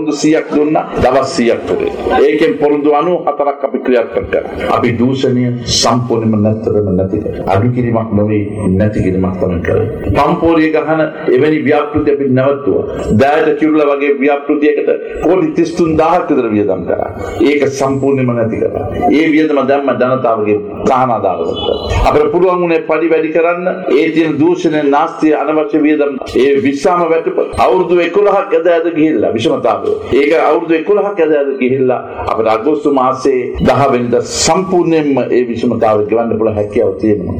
පොරොන්දු 100ක් දුන්නා දවස් 100ක් කරේ. ඒකෙන් පොරොන්දු 94ක් අපි ක්‍රියාත්මක කරා. අපි දූෂණය සම්පූර්ණයෙන්ම නැත්තරම නැති කරා. අඩු කිරීමක් නොවේ නැති කිරීමක් තමයි කරේ. පම්පෝරිය ගහන එවැනි ව්‍යාපෘති අපි නැවතුවා. දායට කිරුලා වගේ ව්‍යාපෘතියකට කෝටි 33000ක් විතර වියදම් කරා. ඒක සම්පූර්ණයෙන්ම නැති කරා. ඒ වියදම දැම්ම ජනතාවගේ සහන ආදායමකට. අපිට පුළුවන් වුණේ පඩි වැඩි කරන්න ඒ තියෙන දූෂණ නාස්තිය අනවශ්‍ය වියදම් ඒ විස්සාම වැටුප අවුරුදු 11ක් ඇද ඇද ගිහිල්ලා විෂමතාවය. ඒක අවුරුදු 11ක් ඇද ඇද ගිහිල්ලා අපිට අගෝස්තු මාසයේ 10 වෙනිදා සම්පූර්ණයෙන්ම ඒ විෂමතාවය ගෙවන්න පුළුවන් හැකියාව තියෙනවා.